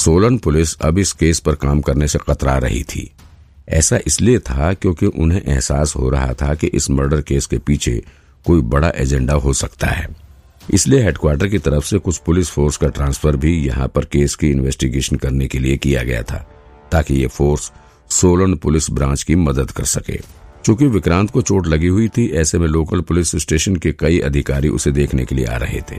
Solan police अब इस case पर काम करने से कतरा रही थी। ऐसा इसलिए था क्योंकि उन्हें एहसास हो रहा था कि इस मर्डर केस के पीछे कोई बड़ा एजेंडा हो सकता है। इसलिए हेडक्वार्टर की तरफ़ से कुछ पुलिस फोर्स का ट्रांसफ़र भी यहाँ पर केस की इन्वेस्टिगेशन करने के लिए किया गया था, ताकि ये फोर्स सोलन पुलिस ब्रांच की मदद कर सके। चूँकि विक्रांत को चोट लगी हुई थी, ऐसे में लोकल पुलिस स्टेशन के कई अधिकारी उसे देखने के लिए आ रहे थे।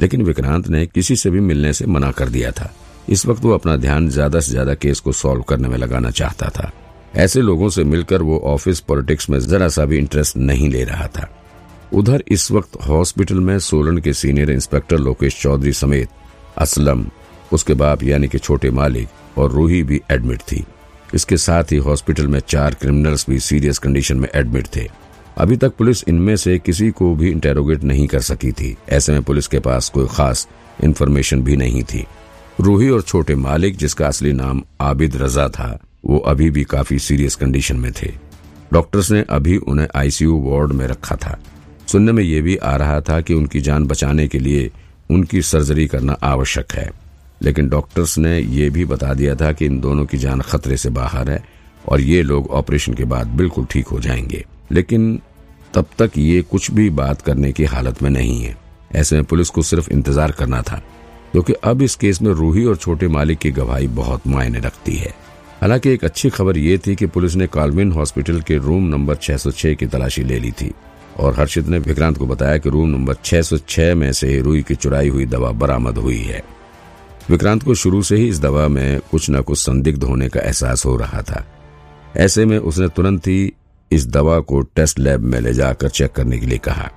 लेकिन विक्रांत ने किसी से भी मिलने से मना कर दिया था। इस वक्त वो अपना ध्यान ज़्यादा से ज़्यादा केस को सॉल्व करने में लगाना चाहता था। ऐसे लोगों से मिलकर वो ऑफ़िस पॉलिटिक्स में जरा सा भी इंटरेस्ट नहीं ले रहा था। उधर इस वक्त हॉस्पिटल में सोलन के सीनियर इंस्पेक्टर लोकेश चौधरी समेत असलम, उसके बाप यानी कि छोटे मालिक और रूही भी एडमिट थी। इसके साथ ही हॉस्पिटल में चार क्रिमिनल्स भी सीरियस कंडीशन में एडमिट थे। अभी तक पुलिस इनमें से किसी को भी इंटेरोगेट नहीं कर सकी थी। ऐसे में पुलिस के पास कोई खास इन्फॉर्मेशन भी नहीं थी। रूही और छोटे मालिक, जिसका असली नाम आबिद रजा था, वो अभी भी काफ़ी सीरियस कंडीशन में थे। डॉक्टर्स ने अभी उन्हें आईसीयू वार्ड में रखा था। सुनने में ये भी आ रहा था कि उनकी जान बचाने के लिए उनकी सर्जरी करना आवश्यक है। लेकिन डॉक्टर्स ने ये भी बता दिया था कि इन दोनों की जान खतरे से बाहर है और ये लोग ऑपरेशन के बाद बिल्कुल ठीक हो जाएँगे। लेकिन तब तक ये कुछ भी बात करने की हालत में नहीं है। ऐसे में पुलिस को सिर्फ़ इंतज़ार करना था। क्योंकि अब इस केस में रूही और छोटे मालिक की गवाही बहुत मायने रखती है। हालाँकि एक अच्छी खबर ये थी कि पुलिस ने कालविन हॉस्पिटल के रूम नंबर 606 की तलाशी ले ली थी और हर्षित ने विक्रांत को बताया कि रूम नंबर 606 में से रूही की चुराई हुई दवा बरामद हुई है। विक्रांत को शुरू से ही इस दवा में कुछ न कुछ संदिग्ध होने का एहसास हो रहा था। ऐसे में उसने तुरंत ही इस दवा को टेस्ट लैब में ले जाकर चेक करने के लिए कहा।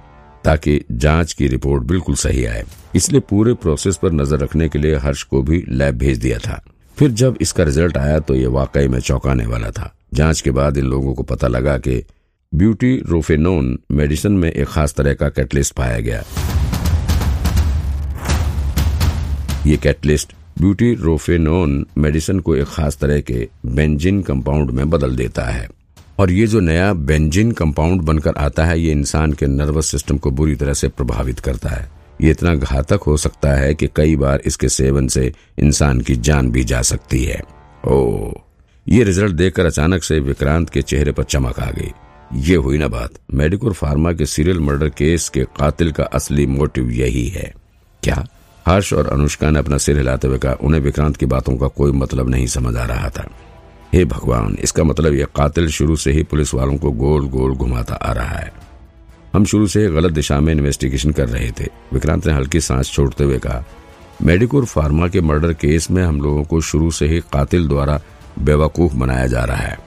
ताकि जाँच की रिपोर्ट बिल्कुल सही आए। इसलिए पूरे प्रोसेस पर नज़र रखने के लिए हर्ष को भी लैब भेज दिया था। फिर जब इसका रिज़ल्ट आया तो ये वाकई में चौंकाने वाला था। जाँच के बाद इन लोगों को पता लगा कि ब्यूटी रोफेनोन मेडिसिन में एक खास तरह का कैटलिस्ट पाया गया। ये कैटलिस्ट ब्यूटी रोफेनोन मेडिसिन को एक खास तरह के बेंजिन कंपाउंड में बदल देता है। और ये जो नया बेंजिन कंपाउंड बनकर आता है, ये इंसान के नर्वस सिस्टम को बुरी तरह से प्रभावित करता है। ये इतना घातक हो सकता है कि कई बार इसके सेवन से इंसान की जान भी जा सकती है। ओ, ये रिज़ल्ट देखकर अचानक से विक्रांत के चेहरे पर चमक आ गई। ये हुई ना बात। मेडिकोर फार्मा के सीरियल मर्डर केस के कातिल का असली मोटिव यही है। क्या? हर्ष और अनुष्का ने अपना सिर हिलाते हुए कहा, उन्हें विक्रांत की बातों का कोई मतलब नहीं समझ आ रहा था। हे भगवान, इसका मतलब यह कातिल शुरू से ही पुलिस वालों को गोल गोल घुमाता आ रहा है। हम शुरू से गलत दिशा में इन्वेस्टिगेशन कर रहे थे। विक्रांत ने हल्की सांस छोड़ते हुए कहा, मेडिकोर फार्मा के मर्डर केस में हम लोगों को शुरू से ही कातिल द्वारा बेवकूफ़ बनाया जा रहा है।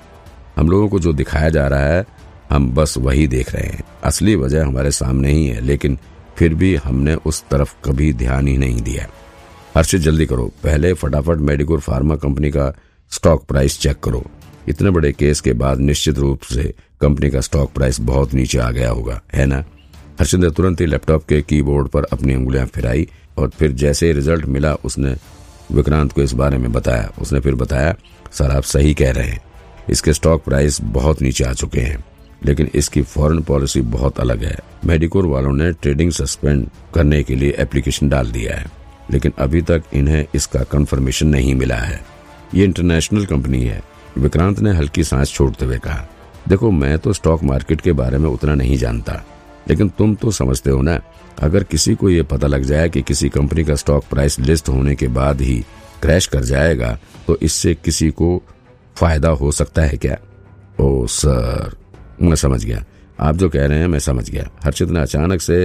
हम लोगों को जो दिखाया जा रहा है, हम बस वही देख रहे हैं। असली वजह हमारे सामने ही है, लेकिन फिर भी हमने उस तरफ़ कभी ध्यान ही नहीं दिया। हर्षित, जल्दी करो। पहले फटाफट मेडिकोर फार्मा कंपनी का स्टॉक प्राइस चेक करो। इतने बड़े केस के बाद निश्चित रूप से कंपनी का स्टॉक प्राइस बहुत नीचे आ गया होगा, है ना? हर्षित ने तुरंत ही लैपटॉप के कीबोर्ड पर अपनी उंगलियाँ फिराई और फिर जैसे ही रिज़ल्ट मिला उसने विक्रांत को इस बारे में बताया। उसने फिर बताया, सर, आप सही कह रहे हैं। इसके स्टॉक प्राइस बहुत नीचे आ चुके हैं, लेकिन इसकी फॉरेन पॉलिसी बहुत अलग है। मेडिकोर वालों ने ट्रेडिंग सस्पेंड करने के लिए एप्लीकेशन डाल दिया है, लेकिन अभी तक इन्हें इसका कंफर्मेशन नहीं मिला है। ये इंटरनेशनल कंपनी है। विक्रांत ने हल्की सांस छोड़ते हुए कहा, देखो, मैं तो स्टॉक मार्केट के बारे में उतना नहीं जानता, लेकिन तुम तो समझते हो ना, अगर किसी को ये पता लग जाए कि किसी कंपनी का स्टॉक प्राइस लिस्ट होने के बाद ही क्रैश कर जाएगा तो इससे किसी को फ़ायदा हो सकता है क्या? ओ, सर, मैं समझ गया। आप जो कह रहे हैं, मैं समझ गया। हर्षित ने अचानक से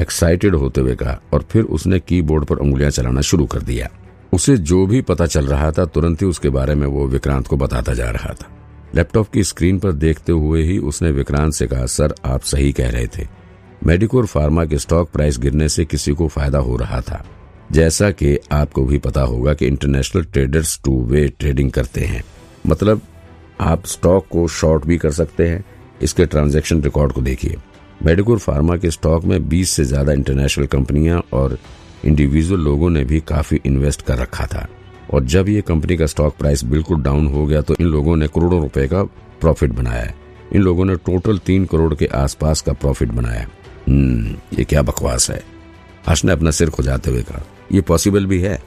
एक्साइटेड होते हुए कहा और फिर उसने कीबोर्ड पर उंगलियाँ चलाना शुरू कर दिया। उसे जो भी पता चल रहा था, तुरंत ही उसके बारे में वो विक्रांत को बताता जा रहा था। लैपटॉप की स्क्रीन पर देखते हुए ही उसने विक्रांत से कहा, सर, आप सही कह रहे थे। मेडिकोर फार्मा के स्टॉक प्राइस गिरने से किसी को फ़ायदा हो रहा था। जैसा कि आपको भी पता होगा कि international traders two way trading करते हैं। मतलब आप स्टॉक को शॉर्ट भी कर सकते हैं। इसके ट्रांजैक्शन रिकॉर्ड को देखिए। मेडिकोर फार्मा के स्टॉक में 20 से ज़्यादा इंटरनेशनल कंपनियाँ और इंडिविजुअल लोगों ने भी काफ़ी इन्वेस्ट कर रखा था। और जब ये कंपनी का स्टॉक प्राइस बिल्कुल डाउन हो गया तो इन लोगों ने करोड़ों रुपए का प्रॉफिट बनाया इन लोगों ने टोटल तीन करोड़ के आसपास का प्रॉफिट बनाया हम्म ये क्या बकवास है? हर्ष ने अपना सिर खुजाते हुए कहा, ये पॉसिबल भी है।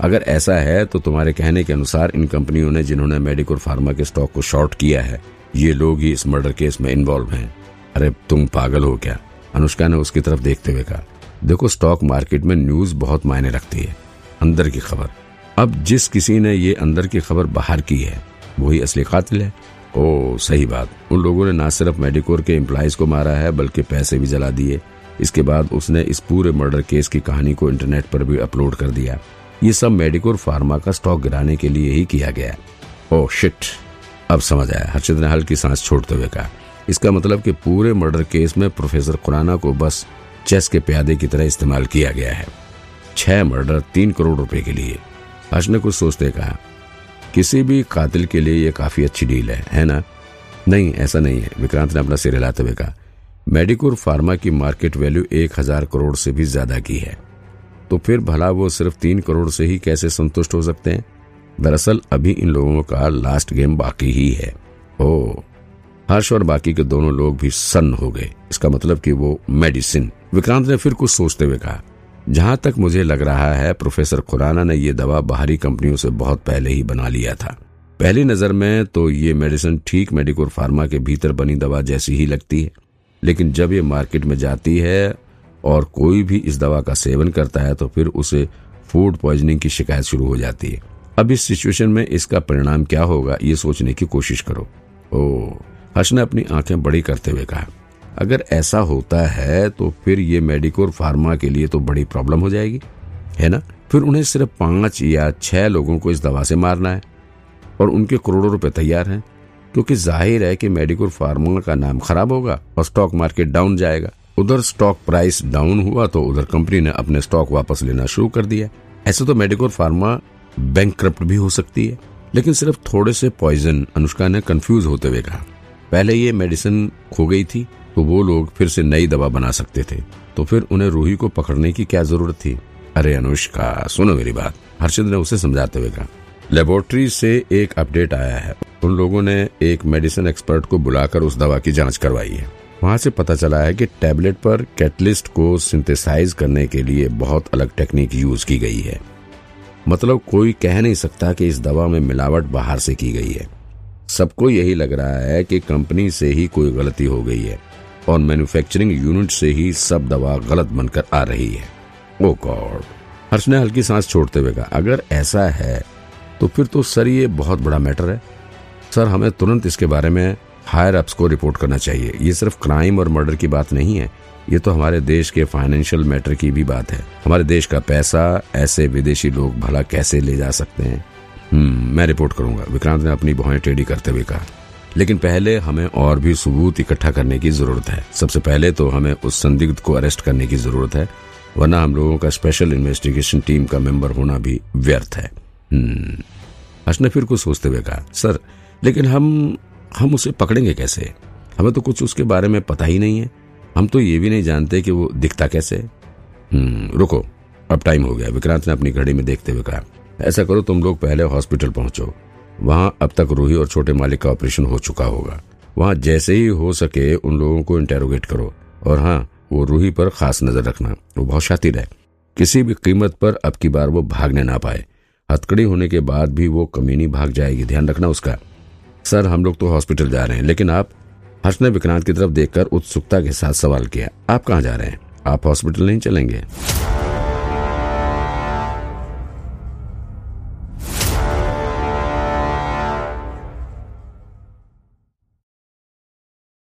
अगर ऐसा है तो तुम्हारे कहने के अनुसार इन कंपनियों ने जिन्होंने मेडिकोर फार्मा के स्टॉक को शॉर्ट किया है, ये लोग ही इस मर्डर केस में इन्वॉल्व हैं। अरे, तुम पागल हो क्या? अनुष्का ने उसकी तरफ़ देखते हुए कहा देखो स्टॉक मार्केट में न्यूज़ बहुत मायने रखती है, अंदर की खबर। अब जिस किसी ने ये अंदर की खबर बाहर की है, वही असली कातिल है। ओ, सही बात। उन लोगों ने न सिर्फ़ मेडिकोर के एम्प्लॉयज़ को मारा है, बल्कि पैसे भी जला दिए। इसके बाद उसने इस पूरे मर्डर केस की कहानी को इंटरनेट पर भी अपलोड कर दिया। ये सब मेडिकोर फार्मा का स्टॉक गिराने के लिए ही किया गया। ओ शिट अब समझ आया। हर्षित ने हल्की सांस छोड़ते हुए कहा। इसका मतलब कि पूरे मर्डर केस में प्रोफेसर खुराना को बस चेस के प्यादे की तरह इस्तेमाल किया गया है। छह मर्डर, तीन करोड़ रुपए के लिए। हर्ष ने कुछ सोचते कहा, किसी भी कातिल के लिए यह काफ़ी अच्छी डील है है ना? नहीं, ऐसा नहीं है, विक्रांत ने अपना सिर हिलाते हुए कहा। मेडिकोर फार्मा की मार्केट वैल्यू एक हज़ार करोड़ से भी ज़्यादा की है। तो फिर भला वो सिर्फ़ तीन करोड़ से ही कैसे संतुष्ट हो सकते हैं? दरअसल, अभी इन लोगों का लास्ट गेम बाकी ही है। ओ, हर्ष और बाकी के दोनों लोग भी सन्न हो गए। इसका मतलब कि वो मेडिसिन विक्रांत ने फिर कुछ सोचते हुए कहा, जहाँ तक मुझे लग रहा है, प्रोफेसर खुराना ने यह दवा बाहरी कंपनियों से बहुत पहले ही बना लिया था। पहली नज़र में तो ये मेडिसिन ठीक मेडिकोर फार्मा के भीतर बनी दवा जैसी ही लगती है। लेकिन जब ये मार्केट में जाती है और कोई भी इस दवा का सेवन करता है तो फिर उसे फ़ूड पॉइजनिंग की शिकायत शुरू हो जाती है। अब इस सिचुएशन में इसका परिणाम क्या होगा, ये सोचने की कोशिश करो। ओ हर्ष ने अपनी आँखें बड़ी करते हुए कहा अगर ऐसा होता है तो फिर ये मेडिकोर फार्मा के लिए तो बड़ी प्रॉब्लम हो जाएगी, है ना? फिर उन्हें सिर्फ़ पाँच या छह लोगों को इस दवा से मारना है, और उनके करोड़ों रुपए तैयार हैं, क्योंकि ज़ाहिर है कि मेडिकोर फार्मा का नाम खराब होगा और स्टॉक मार्केट डाउन जाएगा। उधर स्टॉक प्राइस डाउन हुआ तो उधर कंपनी ने अपने स्टॉक वापस लेना शुरू कर दिया। ऐसे तो मेडिकोर फार्मा बैंक भी हो सकती है, लेकिन सिर्फ़ थोड़े से पॉइजन अनुष्का ने कंफ्यूज होते हुए कहा। पहले ये मेडिसिन खो गई थी तो वो लोग फिर से नई दवा बना सकते थे। तो फिर उन्हें रूही को पकड़ने की क्या ज़रूरत थी? अरे अनुष्का, सुनो मेरी बात। हर्षद ने उसे समझाते हुए कहा लेबोरेटरी से एक अपडेट आया है। उन लोगों ने एक मेडिसिन एक्सपर्ट को बुलाकर उस दवा की जाँच करवाई है। वहाँ से पता चला है कि टैबलेट पर कैटलिस्ट को सिंथेसाइज करने के लिए बहुत अलग टेक्निक यूज़ की गई है। मतलब कोई कह नहीं सकता कि इस दवा में मिलावट बाहर से की गई है। सबको यही लग रहा है कि कंपनी से ही कोई गलती हो गई है। और मैन्युफैक्चरिंग यूनिट से ही सब दवा गलत बनकर आ रही है। ओ गॉड हर्ष ने हल्की सांस छोड़ते हुए कहा, अगर ऐसा है तो फिर तो सर ये बहुत बड़ा मैटर है। सर, हमें तुरंत इसके बारे में हायर अप्स को रिपोर्ट करना चाहिए। ये सिर्फ़ क्राइम और मर्डर की बात नहीं है। ये तो हमारे देश के फाइनेंशियल मैटर की भी बात है। हमारे देश का पैसा ऐसे विदेशी लोग भला कैसे ले जा सकते हैं? हम्म मैं रिपोर्ट करूँगा, विक्रांत ने अपनी भौएँ टेढ़ी करते हुए कहा। लेकिन पहले हमें और भी सबूत इकट्ठा करने की ज़रूरत है। सबसे पहले तो हमें उस संदिग्ध को अरेस्ट करने की ज़रूरत है, वरना हम लोगों का स्पेशल इन्वेस्टिगेशन टीम का मेंबर होना भी व्यर्थ है। हम्म। हर्ष ने फिर कुछ सोचते हुए कहा, सर, लेकिन हम हम उसे पकड़ेंगे कैसे? हमें तो कुछ उसके बारे में पता ही नहीं है। हम तो ये भी नहीं जानते कि वो दिखता कैसे। हम्म रुको, अब टाइम हो गया। विक्रांत ने अपनी घड़ी में देखते हुए कहा, ऐसा करो, तुम लोग पहले हॉस्पिटल पहुंचो। वहाँ अब तक रूही और छोटे मालिक का ऑपरेशन हो चुका होगा। वहाँ जैसे ही हो सके उन लोगों को इंटेरोगेट करो। और हाँ वो रूही पर खास नज़र रखना। वो बहुत शातिर है। किसी भी कीमत पर अब की बार वो भागने ना पाए। हथकड़ी होने के बाद भी वो कमीनी भाग जाएगी। ध्यान रखना उसका। सर, हम लोग तो हॉस्पिटल जा रहे हैं। लेकिन आप, हर्ष ने विक्रांत की तरफ़ देखकर उत्सुकता के साथ सवाल किया। आप कहाँ जा रहे हैं? आप हॉस्पिटल नहीं चलेंगे?